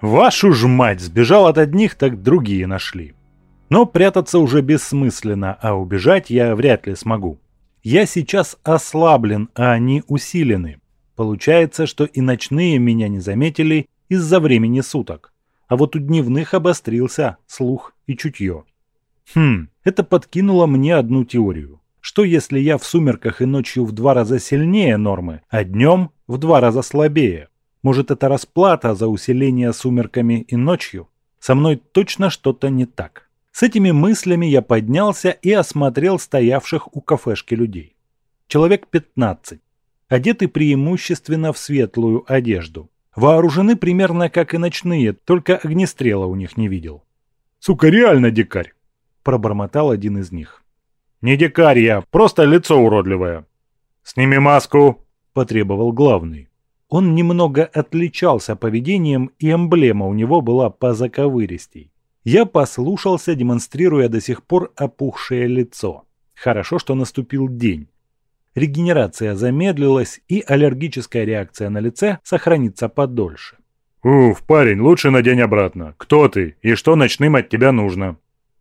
Вашу ж мать, сбежал от одних, так другие нашли. Но прятаться уже бессмысленно, а убежать я вряд ли смогу. Я сейчас ослаблен, а они усилены. Получается, что и ночные меня не заметили из-за времени суток. А вот у дневных обострился слух и чутье. Хм, это подкинуло мне одну теорию. Что если я в сумерках и ночью в два раза сильнее нормы, а днем в два раза слабее? Может, это расплата за усиление сумерками и ночью? Со мной точно что-то не так. С этими мыслями я поднялся и осмотрел стоявших у кафешки людей. Человек 15. Одеты преимущественно в светлую одежду. Вооружены примерно как и ночные, только огнестрела у них не видел. «Сука, реально дикарь!» – пробормотал один из них. «Не дикарь я, просто лицо уродливое». «Сними маску!» – потребовал главный. Он немного отличался поведением, и эмблема у него была позаковыристей. Я послушался, демонстрируя до сих пор опухшее лицо. Хорошо, что наступил день. Регенерация замедлилась, и аллергическая реакция на лице сохранится подольше. «Уф, парень, лучше надень обратно. Кто ты и что ночным от тебя нужно?»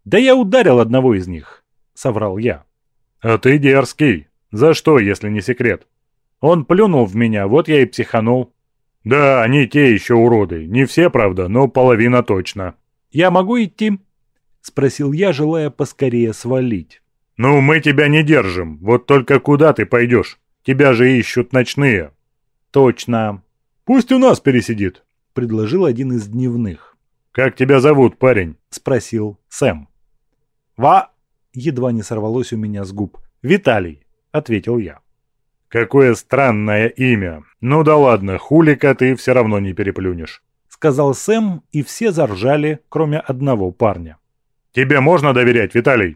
«Да я ударил одного из них», — соврал я. «А ты дерзкий. За что, если не секрет?» Он плюнул в меня, вот я и психанул. Да, они те еще уроды. Не все, правда, но половина точно. Я могу идти? Спросил я, желая поскорее свалить. Ну, мы тебя не держим. Вот только куда ты пойдешь? Тебя же ищут ночные. Точно. Пусть у нас пересидит. Предложил один из дневных. Как тебя зовут, парень? Спросил Сэм. Ва... Едва не сорвалось у меня с губ. Виталий, ответил я. «Какое странное имя. Ну да ладно, хулика ты все равно не переплюнешь», — сказал Сэм, и все заржали, кроме одного парня. «Тебе можно доверять, Виталий?»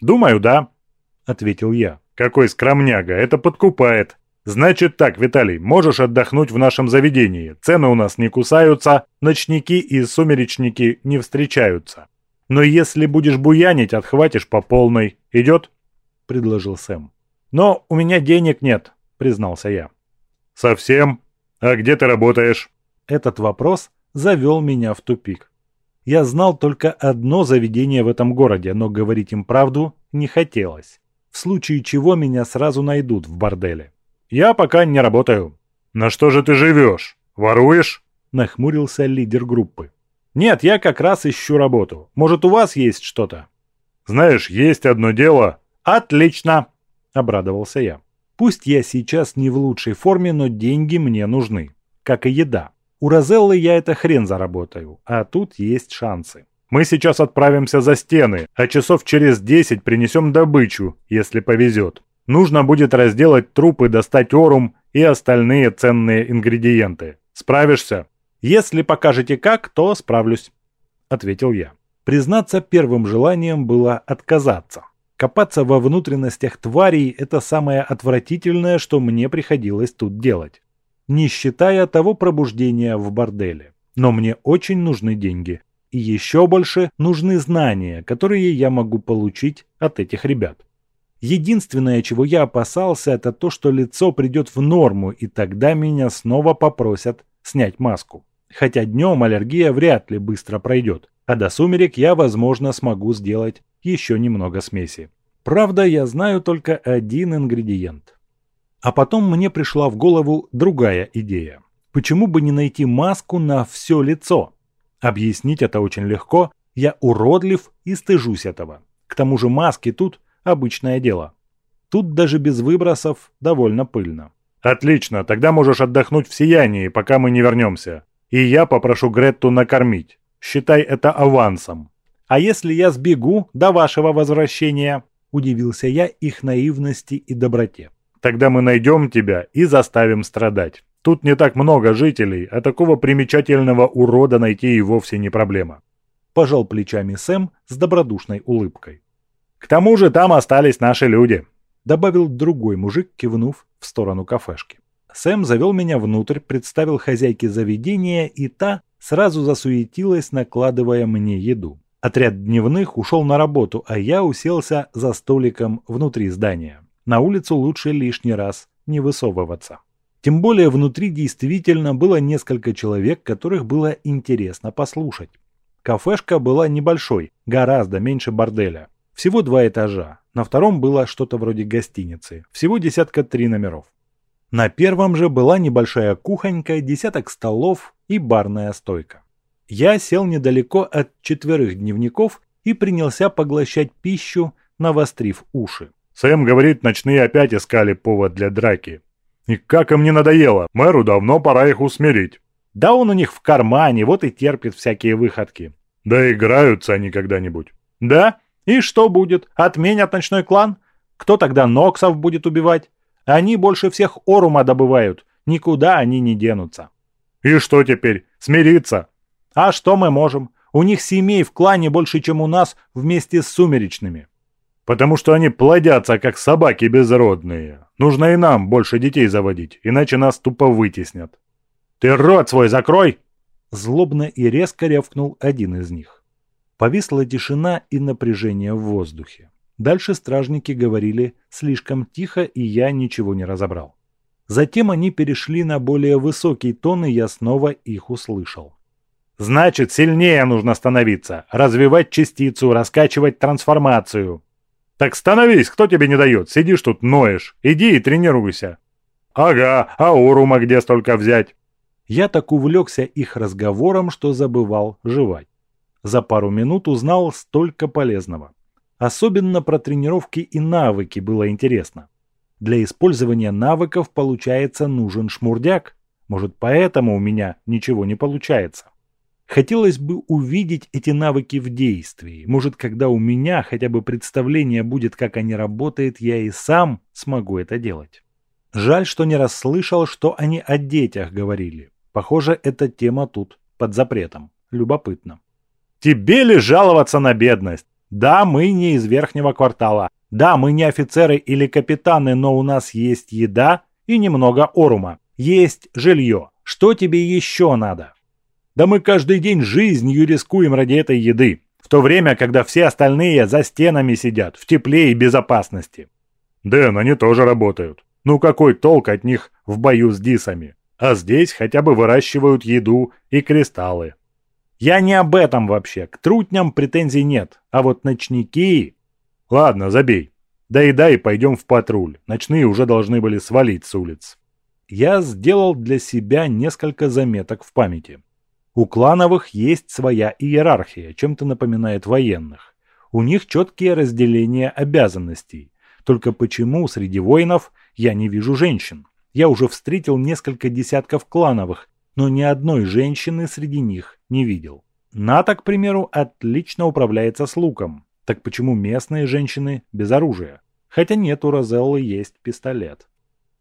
«Думаю, да», — ответил я. «Какой скромняга, это подкупает. Значит так, Виталий, можешь отдохнуть в нашем заведении. Цены у нас не кусаются, ночники и сумеречники не встречаются. Но если будешь буянить, отхватишь по полной. Идет?» — предложил Сэм. «Но у меня денег нет», — признался я. «Совсем? А где ты работаешь?» Этот вопрос завел меня в тупик. Я знал только одно заведение в этом городе, но говорить им правду не хотелось. В случае чего меня сразу найдут в борделе. «Я пока не работаю». «На что же ты живешь? Воруешь?» Нахмурился лидер группы. «Нет, я как раз ищу работу. Может, у вас есть что-то?» «Знаешь, есть одно дело». «Отлично!» – обрадовался я. «Пусть я сейчас не в лучшей форме, но деньги мне нужны. Как и еда. У Розеллы я это хрен заработаю, а тут есть шансы. Мы сейчас отправимся за стены, а часов через десять принесем добычу, если повезет. Нужно будет разделать трупы, достать орум и остальные ценные ингредиенты. Справишься? Если покажете как, то справлюсь», – ответил я. Признаться, первым желанием было отказаться. Копаться во внутренностях тварей – это самое отвратительное, что мне приходилось тут делать. Не считая того пробуждения в борделе. Но мне очень нужны деньги. И еще больше нужны знания, которые я могу получить от этих ребят. Единственное, чего я опасался, это то, что лицо придет в норму, и тогда меня снова попросят снять маску. Хотя днем аллергия вряд ли быстро пройдет, а до сумерек я, возможно, смогу сделать еще немного смеси. Правда, я знаю только один ингредиент. А потом мне пришла в голову другая идея. Почему бы не найти маску на все лицо? Объяснить это очень легко, я уродлив и стыжусь этого. К тому же маски тут обычное дело. Тут даже без выбросов довольно пыльно. «Отлично, тогда можешь отдохнуть в сиянии, пока мы не вернемся. И я попрошу Гретту накормить. Считай это авансом». «А если я сбегу до вашего возвращения?» – удивился я их наивности и доброте. «Тогда мы найдем тебя и заставим страдать. Тут не так много жителей, а такого примечательного урода найти и вовсе не проблема». Пожал плечами Сэм с добродушной улыбкой. «К тому же там остались наши люди». добавил другой мужик, кивнув в сторону кафешки. Сэм завел меня внутрь, представил хозяйке заведения, и та сразу засуетилась, накладывая мне еду. Отряд дневных ушел на работу, а я уселся за столиком внутри здания. На улицу лучше лишний раз не высовываться. Тем более внутри действительно было несколько человек, которых было интересно послушать. Кафешка была небольшой, гораздо меньше борделя. Всего два этажа. На втором было что-то вроде гостиницы. Всего десятка три номеров. На первом же была небольшая кухонька, десяток столов и барная стойка. Я сел недалеко от четверых дневников и принялся поглощать пищу, навострив уши. Сэм говорит, ночные опять искали повод для драки. И как им не надоело, мэру давно пора их усмирить. Да он у них в кармане, вот и терпит всякие выходки. Да играются они когда-нибудь. Да? И что будет? Отменят ночной клан? Кто тогда Ноксов будет убивать? Они больше всех Орума добывают. Никуда они не денутся. И что теперь? Смириться? А что мы можем? У них семей в клане больше, чем у нас вместе с сумеречными. Потому что они плодятся, как собаки безродные. Нужно и нам больше детей заводить, иначе нас тупо вытеснят. Ты рот свой закрой! Злобно и резко рявкнул один из них. Повисла тишина и напряжение в воздухе. Дальше стражники говорили слишком тихо, и я ничего не разобрал. Затем они перешли на более высокий тон, и я снова их услышал. «Значит, сильнее нужно становиться, развивать частицу, раскачивать трансформацию». «Так становись, кто тебе не дает? Сидишь тут, ноешь. Иди и тренируйся». «Ага, а Урума где столько взять?» Я так увлекся их разговором, что забывал жевать. За пару минут узнал столько полезного. Особенно про тренировки и навыки было интересно. Для использования навыков, получается, нужен шмурдяк. Может, поэтому у меня ничего не получается. Хотелось бы увидеть эти навыки в действии. Может, когда у меня хотя бы представление будет, как они работают, я и сам смогу это делать. Жаль, что не расслышал, что они о детях говорили. Похоже, эта тема тут под запретом. Любопытно. Тебе ли жаловаться на бедность? Да, мы не из верхнего квартала. Да, мы не офицеры или капитаны, но у нас есть еда и немного орума. Есть жилье. Что тебе еще надо? Да мы каждый день жизнью рискуем ради этой еды. В то время, когда все остальные за стенами сидят, в тепле и безопасности. Дэн, они тоже работают. Ну какой толк от них в бою с дисами? А здесь хотя бы выращивают еду и кристаллы. Я не об этом вообще. К трутням претензий нет. А вот ночники... Ладно, забей. Доедай и пойдем в патруль. Ночные уже должны были свалить с улиц. Я сделал для себя несколько заметок в памяти. У клановых есть своя иерархия, чем-то напоминает военных. У них четкие разделения обязанностей. Только почему среди воинов я не вижу женщин? Я уже встретил несколько десятков клановых, но ни одной женщины среди них не видел. Ната, к примеру, отлично управляется с луком. Так почему местные женщины без оружия? Хотя нет, у Розеллы есть пистолет.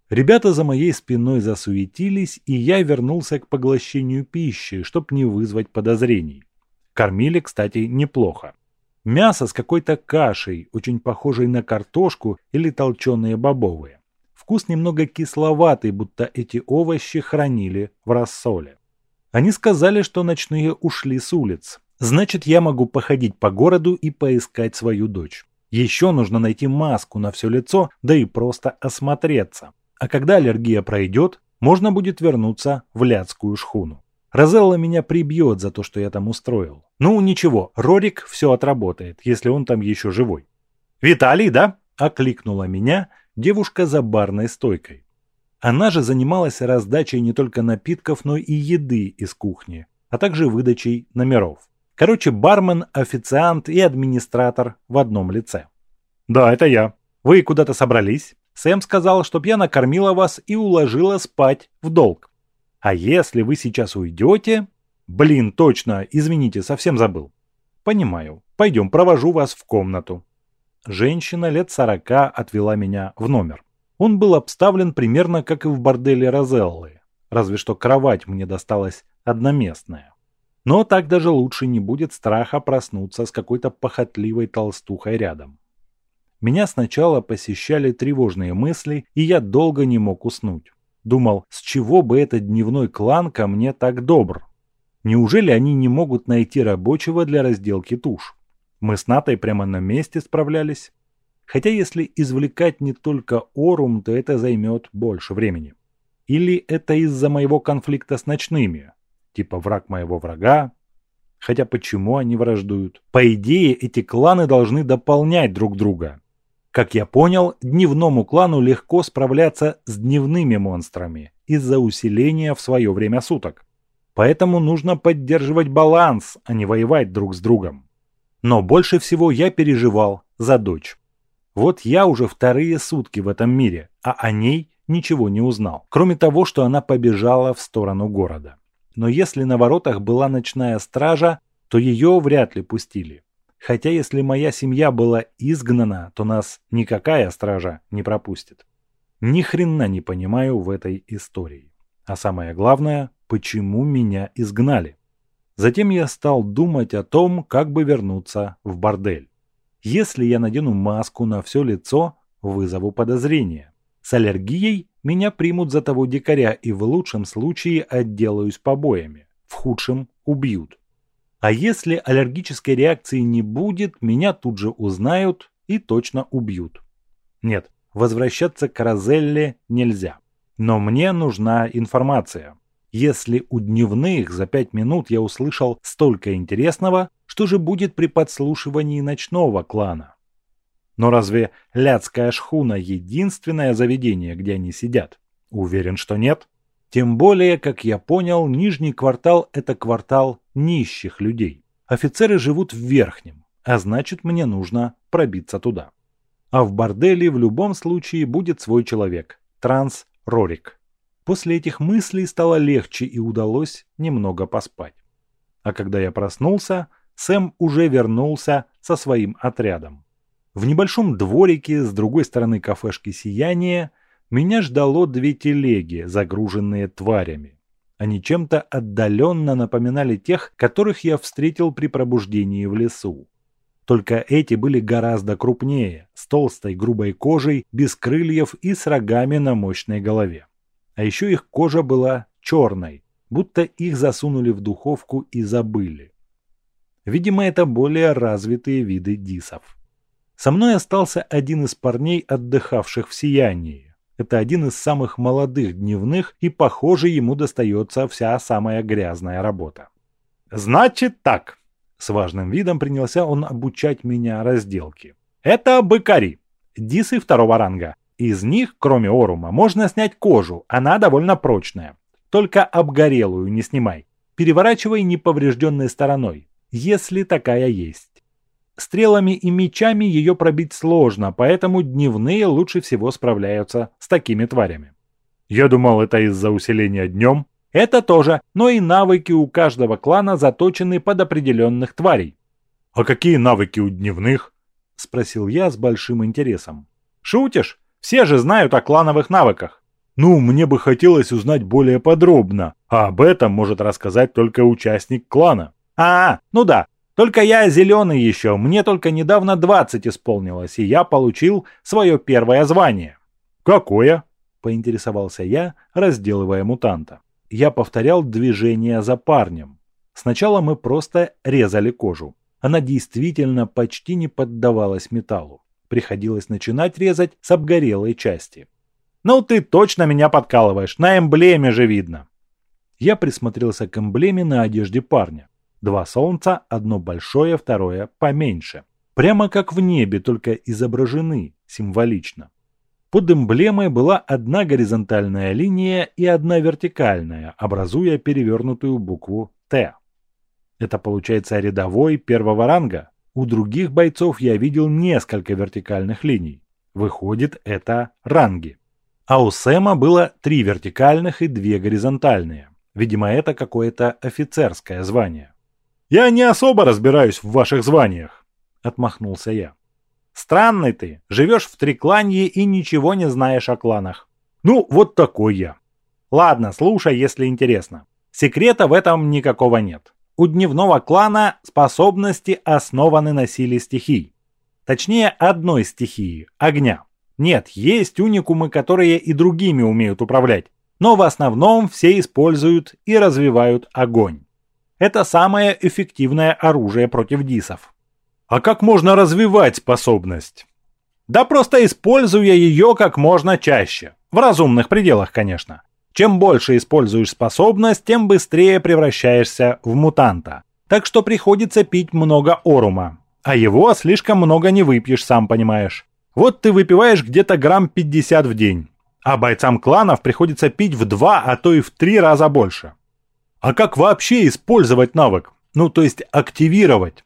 Ребята за моей спиной засуетились, и я вернулся к поглощению пищи, чтобы не вызвать подозрений. Кормили, кстати, неплохо. Мясо с какой-то кашей, очень похожей на картошку или толченые бобовые. Вкус немного кисловатый, будто эти овощи хранили в рассоле. Они сказали, что ночные ушли с улиц. Значит, я могу походить по городу и поискать свою дочь. Еще нужно найти маску на все лицо, да и просто осмотреться. А когда аллергия пройдет, можно будет вернуться в Ляцкую шхуну. Розелла меня прибьет за то, что я там устроил. Ну, ничего, Рорик все отработает, если он там еще живой. «Виталий, да?» – окликнула меня девушка за барной стойкой. Она же занималась раздачей не только напитков, но и еды из кухни, а также выдачей номеров. Короче, бармен, официант и администратор в одном лице. «Да, это я. Вы куда-то собрались? Сэм сказал, чтоб я накормила вас и уложила спать в долг. А если вы сейчас уйдете...» «Блин, точно, извините, совсем забыл». «Понимаю. Пойдем, провожу вас в комнату». Женщина лет сорока отвела меня в номер. Он был обставлен примерно как и в борделе Розеллы, разве что кровать мне досталась одноместная. Но так даже лучше не будет страха проснуться с какой-то похотливой толстухой рядом. Меня сначала посещали тревожные мысли, и я долго не мог уснуть. Думал, с чего бы этот дневной клан ко мне так добр? Неужели они не могут найти рабочего для разделки туш? Мы с Натой прямо на месте справлялись. Хотя если извлекать не только орум, то это займет больше времени. Или это из-за моего конфликта с ночными? Типа враг моего врага? Хотя почему они враждуют? По идее, эти кланы должны дополнять друг друга. Как я понял, дневному клану легко справляться с дневными монстрами из-за усиления в свое время суток. Поэтому нужно поддерживать баланс, а не воевать друг с другом. Но больше всего я переживал за дочь. Вот я уже вторые сутки в этом мире, а о ней ничего не узнал, кроме того, что она побежала в сторону города. Но если на воротах была ночная стража, то ее вряд ли пустили. Хотя если моя семья была изгнана, то нас никакая стража не пропустит. Ни хрена не понимаю в этой истории. А самое главное, почему меня изгнали. Затем я стал думать о том, как бы вернуться в бордель. Если я надену маску на все лицо, вызову подозрения. С аллергией меня примут за того дикаря и в лучшем случае отделаюсь побоями. В худшем убьют. А если аллергической реакции не будет, меня тут же узнают и точно убьют. Нет, возвращаться к Розелле нельзя. Но мне нужна информация. Если у дневных за пять минут я услышал столько интересного, что же будет при подслушивании ночного клана? Но разве Ляцкая шхуна единственное заведение, где они сидят? Уверен, что нет. Тем более, как я понял, нижний квартал – это квартал нищих людей. Офицеры живут в верхнем, а значит мне нужно пробиться туда. А в борделе в любом случае будет свой человек – Транс Рорик. После этих мыслей стало легче и удалось немного поспать. А когда я проснулся, Сэм уже вернулся со своим отрядом. В небольшом дворике с другой стороны кафешки «Сияние» меня ждало две телеги, загруженные тварями. Они чем-то отдаленно напоминали тех, которых я встретил при пробуждении в лесу. Только эти были гораздо крупнее, с толстой грубой кожей, без крыльев и с рогами на мощной голове. А еще их кожа была черной, будто их засунули в духовку и забыли. Видимо, это более развитые виды дисов. Со мной остался один из парней, отдыхавших в сиянии. Это один из самых молодых дневных, и, похоже, ему достается вся самая грязная работа. «Значит так», — с важным видом принялся он обучать меня разделке. «Это быкари, дисы второго ранга. Из них, кроме орума, можно снять кожу, она довольно прочная. Только обгорелую не снимай. Переворачивай неповрежденной стороной, если такая есть. Стрелами и мечами ее пробить сложно, поэтому дневные лучше всего справляются с такими тварями. Я думал, это из-за усиления днем. Это тоже, но и навыки у каждого клана заточены под определенных тварей. «А какие навыки у дневных?» – спросил я с большим интересом. «Шутишь? Все же знают о клановых навыках». «Ну, мне бы хотелось узнать более подробно, а об этом может рассказать только участник клана». «А, ну да, только я зеленый еще, мне только недавно 20 исполнилось, и я получил свое первое звание. Какое? Поинтересовался я, разделывая мутанта. Я повторял движение за парнем. Сначала мы просто резали кожу. Она действительно почти не поддавалась металлу. Приходилось начинать резать с обгорелой части. «Ну ты точно меня подкалываешь, на эмблеме же видно!» Я присмотрелся к эмблеме на одежде парня. Два солнца, одно большое, второе поменьше. Прямо как в небе, только изображены символично. Под эмблемой была одна горизонтальная линия и одна вертикальная, образуя перевернутую букву «Т». Это получается рядовой первого ранга. У других бойцов я видел несколько вертикальных линий. Выходит, это ранги. А у Сэма было три вертикальных и две горизонтальные. Видимо, это какое-то офицерское звание. «Я не особо разбираюсь в ваших званиях», — отмахнулся я. «Странный ты, живешь в Трикланье и ничего не знаешь о кланах». «Ну, вот такой я». «Ладно, слушай, если интересно. Секрета в этом никакого нет. У дневного клана способности основаны на силе стихий. Точнее, одной стихии – огня. Нет, есть уникумы, которые и другими умеют управлять, но в основном все используют и развивают огонь. Это самое эффективное оружие против дисов. А как можно развивать способность? Да просто используя ее как можно чаще. В разумных пределах, конечно. Чем больше используешь способность, тем быстрее превращаешься в мутанта. Так что приходится пить много орума. А его слишком много не выпьешь, сам понимаешь. Вот ты выпиваешь где-то грамм 50 в день. А бойцам кланов приходится пить в два, а то и в три раза больше. А как вообще использовать навык? Ну, то есть активировать?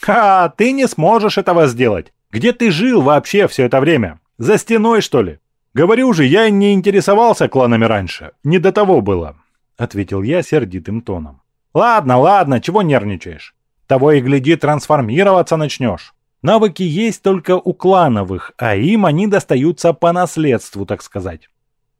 Ха, ты не сможешь этого сделать. Где ты жил вообще все это время? За стеной, что ли? Говорю же, я не интересовался кланами раньше. Не до того было, ответил я сердитым тоном. Ладно, ладно, чего нервничаешь? Того и гляди, трансформироваться начнешь. Навыки есть только у клановых, а им они достаются по наследству, так сказать.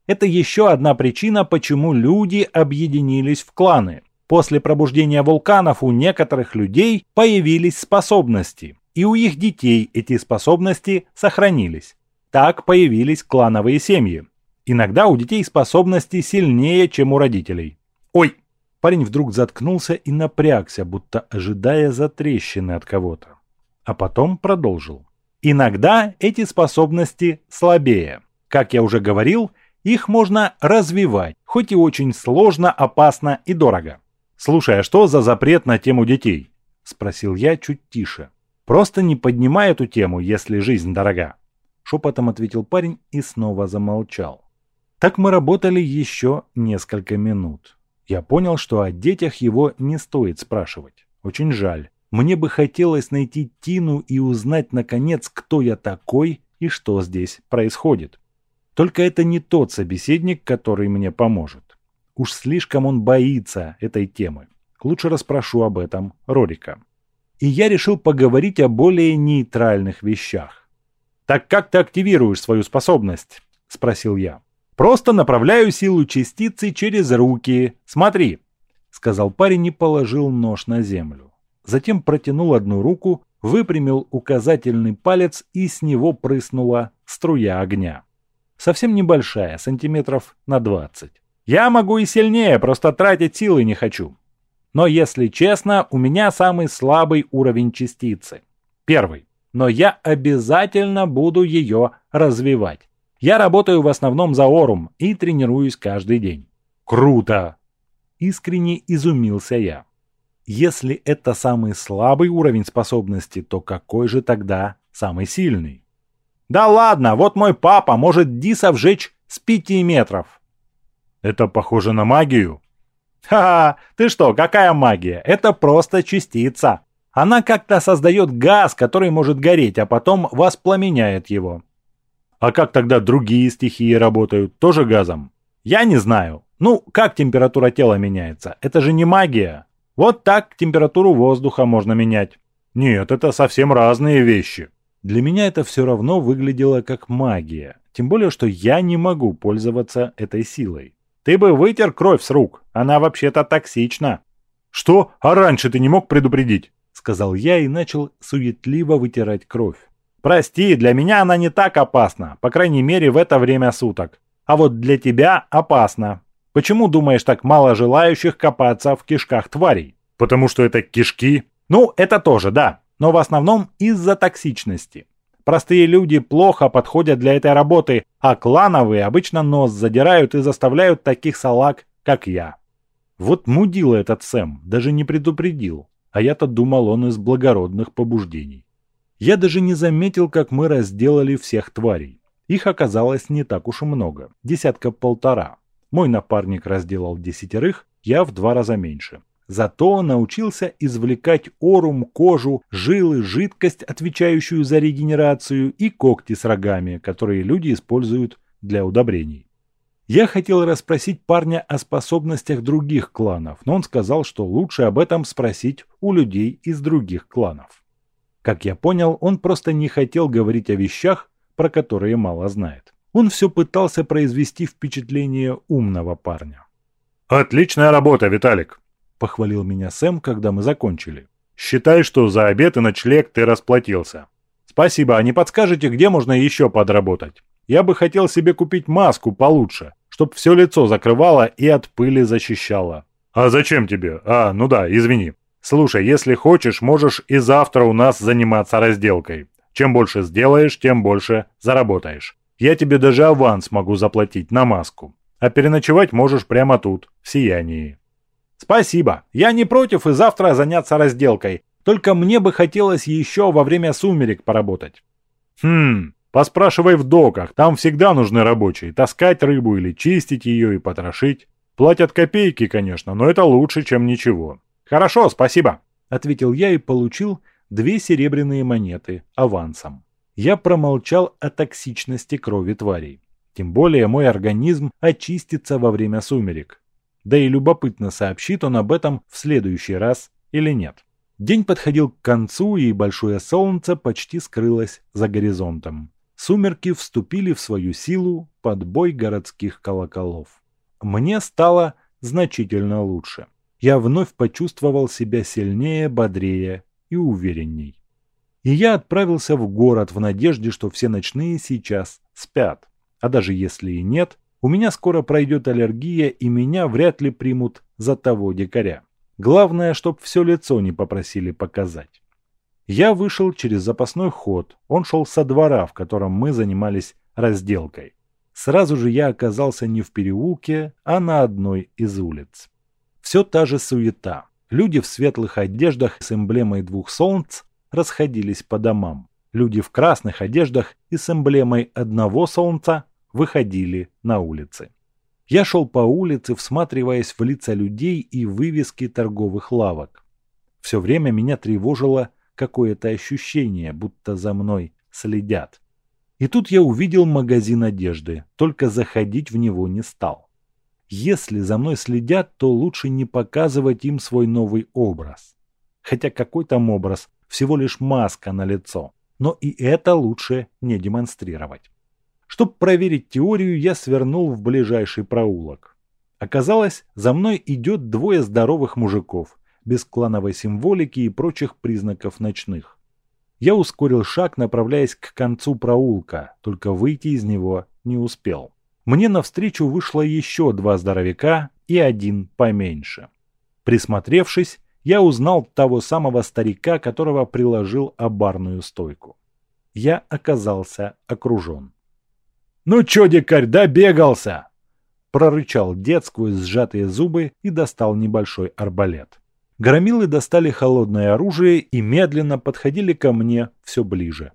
Это еще одна причина, почему люди объединились в кланы. После пробуждения вулканов у некоторых людей появились способности, и у их детей эти способности сохранились. Так появились клановые семьи. Иногда у детей способности сильнее, чем у родителей. Ой! Парень вдруг заткнулся и напрягся, будто ожидая затрещины от кого-то. А потом продолжил. Иногда эти способности слабее. Как я уже говорил, их можно развивать, хоть и очень сложно, опасно и дорого. «Слушай, а что за запрет на тему детей?» – спросил я чуть тише. «Просто не поднимай эту тему, если жизнь дорога». Шепотом ответил парень и снова замолчал. Так мы работали еще несколько минут. Я понял, что о детях его не стоит спрашивать. Очень жаль. Мне бы хотелось найти Тину и узнать, наконец, кто я такой и что здесь происходит. Только это не тот собеседник, который мне поможет. Уж слишком он боится этой темы. Лучше расспрошу об этом Рорика. И я решил поговорить о более нейтральных вещах. «Так как ты активируешь свою способность?» – спросил я. «Просто направляю силу частицы через руки. Смотри!» – сказал парень и положил нож на землю. Затем протянул одну руку, выпрямил указательный палец и с него прыснула струя огня. Совсем небольшая, сантиметров на 20. Я могу и сильнее, просто тратить силы не хочу. Но если честно, у меня самый слабый уровень частицы. Первый. Но я обязательно буду ее развивать. Я работаю в основном за Орум и тренируюсь каждый день. Круто! Искренне изумился я. Если это самый слабый уровень способности, то какой же тогда самый сильный? Да ладно, вот мой папа может Диса вжечь с пяти метров. Это похоже на магию? Ха-ха, ты что, какая магия? Это просто частица. Она как-то создает газ, который может гореть, а потом воспламеняет его. А как тогда другие стихии работают? Тоже газом? Я не знаю. Ну, как температура тела меняется? Это же не магия. Вот так температуру воздуха можно менять. Нет, это совсем разные вещи. Для меня это все равно выглядело как магия. Тем более, что я не могу пользоваться этой силой. Ты бы вытер кровь с рук. Она вообще-то токсична. Что? А раньше ты не мог предупредить? Сказал я и начал суетливо вытирать кровь. Прости, для меня она не так опасна. По крайней мере, в это время суток. А вот для тебя опасно. Почему думаешь так мало желающих копаться в кишках тварей? Потому что это кишки? Ну, это тоже, да но в основном из-за токсичности. Простые люди плохо подходят для этой работы, а клановые обычно нос задирают и заставляют таких салаг, как я. Вот мудила этот Сэм, даже не предупредил, а я-то думал он из благородных побуждений. Я даже не заметил, как мы разделали всех тварей. Их оказалось не так уж и много, десятка-полтора. Мой напарник разделал десятерых, я в два раза меньше. Зато научился извлекать орум, кожу, жилы, жидкость, отвечающую за регенерацию, и когти с рогами, которые люди используют для удобрений. Я хотел расспросить парня о способностях других кланов, но он сказал, что лучше об этом спросить у людей из других кланов. Как я понял, он просто не хотел говорить о вещах, про которые мало знает. Он все пытался произвести впечатление умного парня. «Отличная работа, Виталик!» – похвалил меня Сэм, когда мы закончили. «Считай, что за обед и ночлег ты расплатился». Спасибо, а не подскажете, где можно еще подработать? Я бы хотел себе купить маску получше, чтоб все лицо закрывало и от пыли защищало. А зачем тебе? А, ну да, извини. Слушай, если хочешь, можешь и завтра у нас заниматься разделкой. Чем больше сделаешь, тем больше заработаешь. Я тебе даже аванс могу заплатить на маску. А переночевать можешь прямо тут, в сиянии. Спасибо. Я не против и завтра заняться разделкой. Только мне бы хотелось еще во время сумерек поработать. Хм, поспрашивай в доках. Там всегда нужны рабочие. Таскать рыбу или чистить ее и потрошить. Платят копейки, конечно, но это лучше, чем ничего. Хорошо, спасибо. Ответил я и получил две серебряные монеты авансом. Я промолчал о токсичности крови тварей. Тем более мой организм очистится во время сумерек. Да и любопытно, сообщит он об этом в следующий раз или нет. День подходил к концу, и большое солнце почти скрылось за горизонтом. Сумерки вступили в свою силу под бой городских колоколов. Мне стало значительно лучше. Я вновь почувствовал себя сильнее, бодрее и уверенней. И я отправился в город в надежде, что все ночные сейчас спят. А даже если и нет, у меня скоро пройдет аллергия, и меня вряд ли примут за того дикаря. Главное, чтоб все лицо не попросили показать. Я вышел через запасной ход. Он шел со двора, в котором мы занимались разделкой. Сразу же я оказался не в переулке, а на одной из улиц. Все та же суета. Люди в светлых одеждах с эмблемой двух солнц расходились по домам. Люди в красных одеждах и с эмблемой одного солнца выходили на улицы. Я шел по улице, всматриваясь в лица людей и вывески торговых лавок. Все время меня тревожило какое-то ощущение, будто за мной следят. И тут я увидел магазин одежды, только заходить в него не стал. Если за мной следят, то лучше не показывать им свой новый образ. Хотя какой там образ, всего лишь маска на лицо. Но и это лучше не демонстрировать. Чтобы проверить теорию, я свернул в ближайший проулок. Оказалось, за мной идет двое здоровых мужиков, без клановой символики и прочих признаков ночных. Я ускорил шаг, направляясь к концу проулка, только выйти из него не успел. Мне навстречу вышло еще два здоровяка и один поменьше. Присмотревшись, я узнал того самого старика, которого приложил обарную стойку. Я оказался окружен. «Ну чё, дикарь, добегался!» Прорычал сквозь сжатые зубы и достал небольшой арбалет. Громилы достали холодное оружие и медленно подходили ко мне все ближе.